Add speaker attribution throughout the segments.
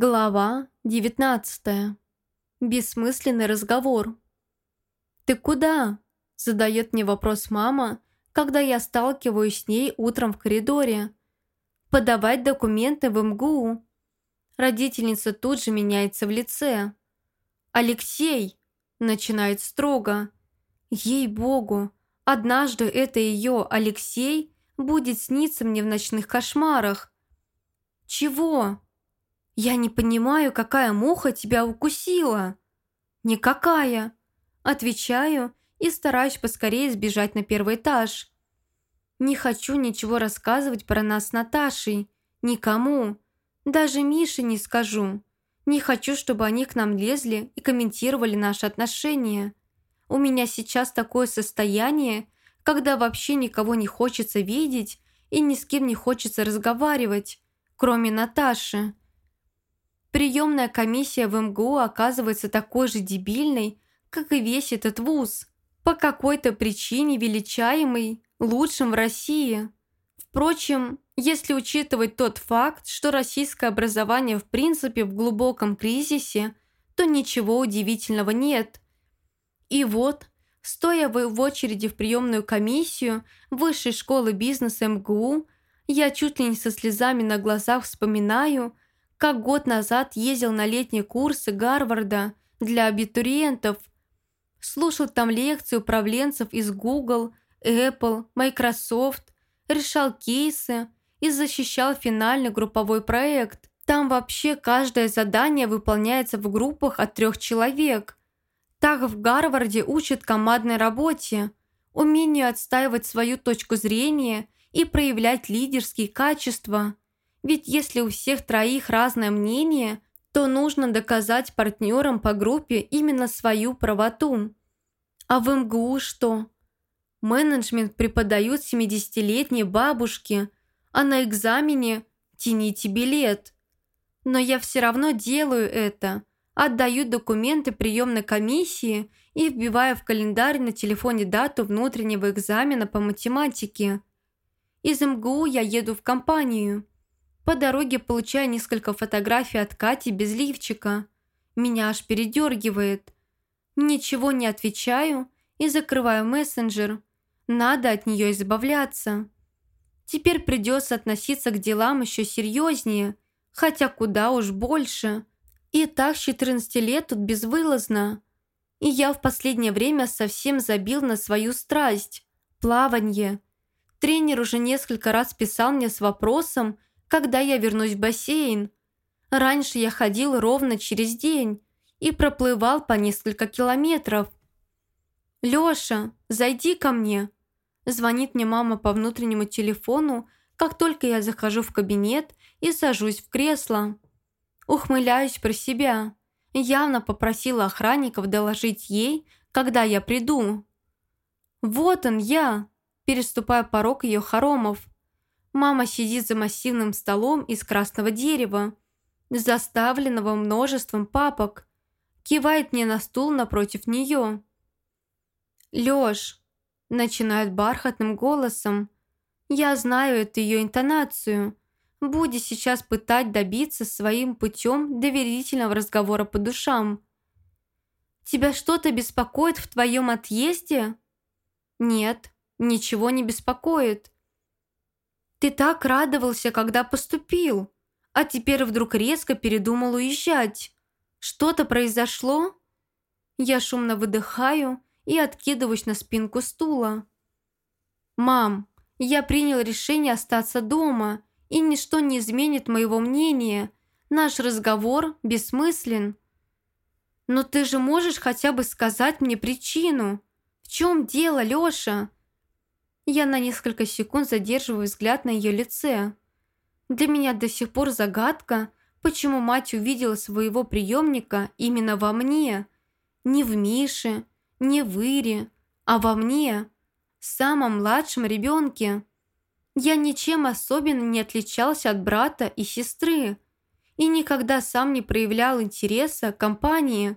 Speaker 1: Глава 19. Бессмысленный разговор. «Ты куда?» – задает мне вопрос мама, когда я сталкиваюсь с ней утром в коридоре. «Подавать документы в МГУ». Родительница тут же меняется в лице. «Алексей!» – начинает строго. «Ей-богу, однажды это ее, Алексей, будет сниться мне в ночных кошмарах». «Чего?» «Я не понимаю, какая муха тебя укусила?» «Никакая», – отвечаю и стараюсь поскорее сбежать на первый этаж. Не хочу ничего рассказывать про нас с Наташей. Никому. Даже Мише не скажу. Не хочу, чтобы они к нам лезли и комментировали наши отношения. У меня сейчас такое состояние, когда вообще никого не хочется видеть и ни с кем не хочется разговаривать, кроме Наташи. Приемная комиссия в МГУ оказывается такой же дебильной, как и весь этот вуз, по какой-то причине величаемый лучшим в России. Впрочем, если учитывать тот факт, что российское образование в принципе в глубоком кризисе, то ничего удивительного нет. И вот, стоя в очереди в приемную комиссию Высшей школы бизнеса МГУ, я чуть ли не со слезами на глазах вспоминаю – как год назад ездил на летние курсы Гарварда для абитуриентов. Слушал там лекции управленцев из Google, Apple, Microsoft, решал кейсы и защищал финальный групповой проект. Там вообще каждое задание выполняется в группах от трех человек. Так в Гарварде учат командной работе, умению отстаивать свою точку зрения и проявлять лидерские качества – ведь если у всех троих разное мнение, то нужно доказать партнерам по группе именно свою правоту. А в МГУ что? Менеджмент преподают 70-летние бабушки, а на экзамене тяните билет. Но я все равно делаю это, отдаю документы приемной комиссии и вбиваю в календарь на телефоне дату внутреннего экзамена по математике. Из МГУ я еду в компанию. По дороге получаю несколько фотографий от Кати без лифчика. Меня аж передергивает. Ничего не отвечаю и закрываю мессенджер. Надо от нее избавляться. Теперь придется относиться к делам еще серьезнее, хотя куда уж больше. И так с 14 лет тут безвылазно. И я в последнее время совсем забил на свою страсть – плавание. Тренер уже несколько раз писал мне с вопросом, когда я вернусь в бассейн. Раньше я ходил ровно через день и проплывал по несколько километров. «Лёша, зайди ко мне!» Звонит мне мама по внутреннему телефону, как только я захожу в кабинет и сажусь в кресло. Ухмыляюсь про себя. Явно попросила охранников доложить ей, когда я приду. «Вот он я!» Переступая порог ее хоромов. Мама сидит за массивным столом из красного дерева, заставленного множеством папок. Кивает мне на стул напротив нее. «Лёш», – начинает бархатным голосом, – «я знаю эту ее интонацию. Буди сейчас пытать добиться своим путем доверительного разговора по душам. Тебя что-то беспокоит в твоем отъезде?» «Нет, ничего не беспокоит. Ты так радовался, когда поступил, а теперь вдруг резко передумал уезжать. Что-то произошло?» Я шумно выдыхаю и откидываюсь на спинку стула. «Мам, я принял решение остаться дома, и ничто не изменит моего мнения. Наш разговор бессмыслен». «Но ты же можешь хотя бы сказать мне причину. В чем дело, Лёша?» Я на несколько секунд задерживаю взгляд на ее лице. Для меня до сих пор загадка, почему мать увидела своего приемника именно во мне. Не в Мише, не в Ире, а во мне, самом младшем ребенке. Я ничем особенно не отличался от брата и сестры и никогда сам не проявлял интереса к компании.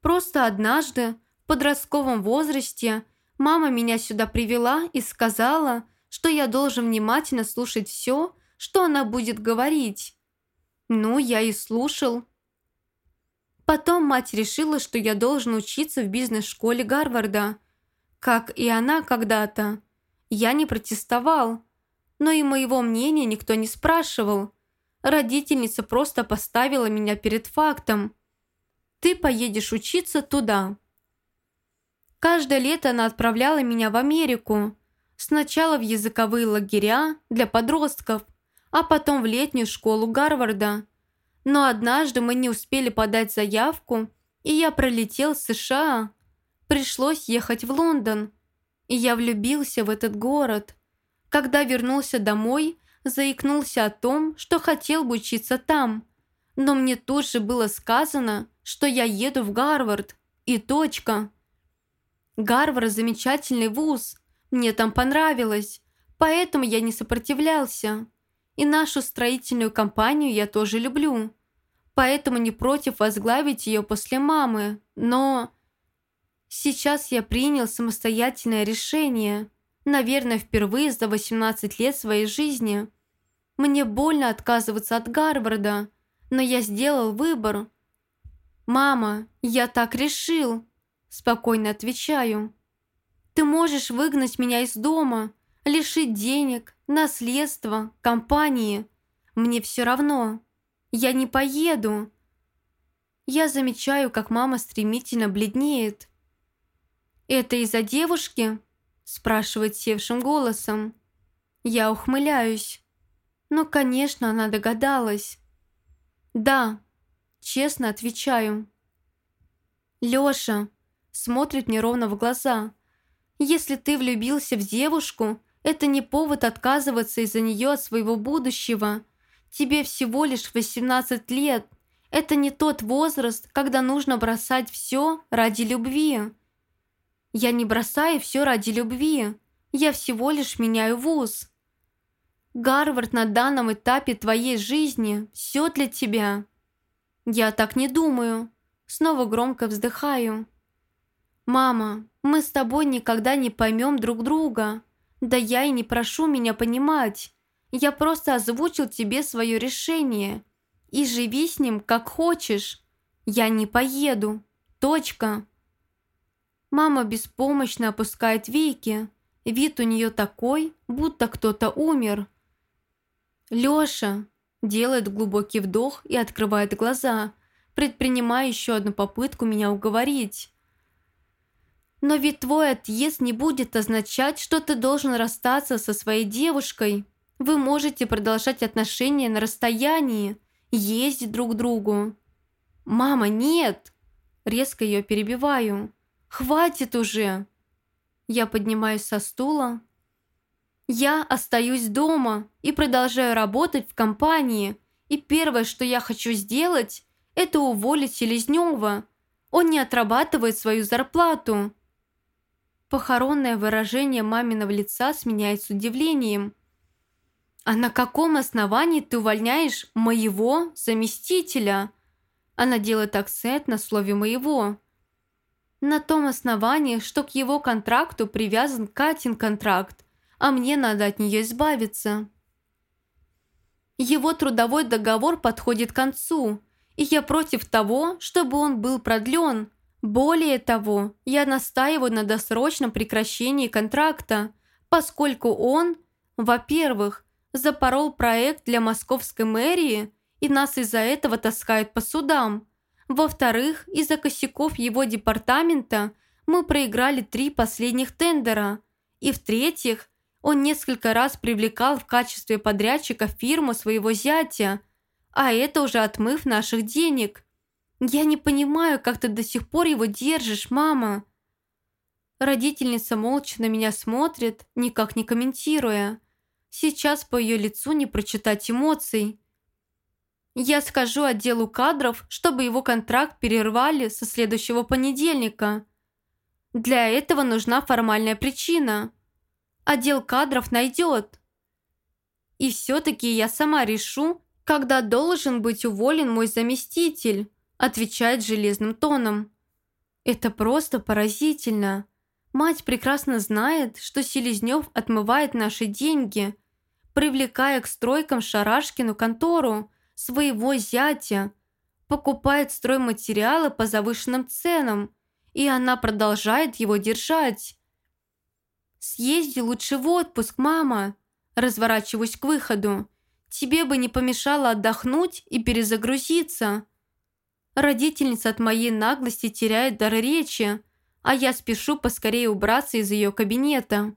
Speaker 1: Просто однажды, в подростковом возрасте, Мама меня сюда привела и сказала, что я должен внимательно слушать все, что она будет говорить. Ну, я и слушал. Потом мать решила, что я должен учиться в бизнес-школе Гарварда, как и она когда-то. Я не протестовал, но и моего мнения никто не спрашивал. Родительница просто поставила меня перед фактом. Ты поедешь учиться туда. Каждое лето она отправляла меня в Америку. Сначала в языковые лагеря для подростков, а потом в летнюю школу Гарварда. Но однажды мы не успели подать заявку, и я пролетел в США. Пришлось ехать в Лондон. И я влюбился в этот город. Когда вернулся домой, заикнулся о том, что хотел бы учиться там. Но мне тут же было сказано, что я еду в Гарвард. И точка. Гарвард – замечательный вуз. Мне там понравилось. Поэтому я не сопротивлялся. И нашу строительную компанию я тоже люблю. Поэтому не против возглавить ее после мамы. Но сейчас я принял самостоятельное решение. Наверное, впервые за 18 лет своей жизни. Мне больно отказываться от Гарварда, но я сделал выбор. «Мама, я так решил», – спокойно отвечаю. «Ты можешь выгнать меня из дома, лишить денег, наследства, компании. Мне все равно. Я не поеду». Я замечаю, как мама стремительно бледнеет. «Это из-за девушки?» – спрашивает севшим голосом. Я ухмыляюсь. Ну, конечно, она догадалась. «Да», – честно отвечаю. «Лёша», – смотрит мне ровно в глаза. «Если ты влюбился в девушку, это не повод отказываться из-за нее от своего будущего. Тебе всего лишь 18 лет. Это не тот возраст, когда нужно бросать все ради любви. Я не бросаю все ради любви. Я всего лишь меняю вуз. Гарвард на данном этапе твоей жизни – все для тебя. Я так не думаю. Снова громко вздыхаю. «Мама, мы с тобой никогда не поймем друг друга. Да я и не прошу меня понимать. Я просто озвучил тебе свое решение. И живи с ним, как хочешь. Я не поеду. Точка. Мама беспомощно опускает веки. Вид у нее такой, будто кто-то умер. Лёша делает глубокий вдох и открывает глаза, предпринимая еще одну попытку меня уговорить. Но ведь твой отъезд не будет означать, что ты должен расстаться со своей девушкой. Вы можете продолжать отношения на расстоянии, ездить друг к другу. «Мама, нет!» Резко ее перебиваю. «Хватит уже!» Я поднимаюсь со стула. «Я остаюсь дома и продолжаю работать в компании. И первое, что я хочу сделать, это уволить Селезнева. Он не отрабатывает свою зарплату. Похоронное выражение маминого лица сменяется удивлением. «А на каком основании ты увольняешь моего заместителя?» Она делает акцент на слове «моего». «На том основании, что к его контракту привязан Катин контракт, а мне надо от нее избавиться». Его трудовой договор подходит к концу, и я против того, чтобы он был продлен – более того, я настаиваю на досрочном прекращении контракта, поскольку он, во-первых, запорол проект для московской мэрии и нас из-за этого таскают по судам. Во-вторых, из-за косяков его департамента мы проиграли три последних тендера. И в-третьих, он несколько раз привлекал в качестве подрядчика фирму своего зятя, а это уже отмыв наших денег – «Я не понимаю, как ты до сих пор его держишь, мама!» Родительница молча на меня смотрит, никак не комментируя. Сейчас по ее лицу не прочитать эмоций. Я скажу отделу кадров, чтобы его контракт перервали со следующего понедельника. Для этого нужна формальная причина. Отдел кадров найдет. И все-таки я сама решу, когда должен быть уволен мой заместитель отвечает железным тоном. Это просто поразительно. Мать прекрасно знает, что Селезнев отмывает наши деньги, привлекая к стройкам Шарашкину контору, своего зятя, покупает стройматериалы по завышенным ценам, и она продолжает его держать. «Съезди лучше в отпуск, мама!» Разворачиваюсь к выходу. «Тебе бы не помешало отдохнуть и перезагрузиться!» Родительница от моей наглости теряет дар речи, а я спешу поскорее убраться из ее кабинета.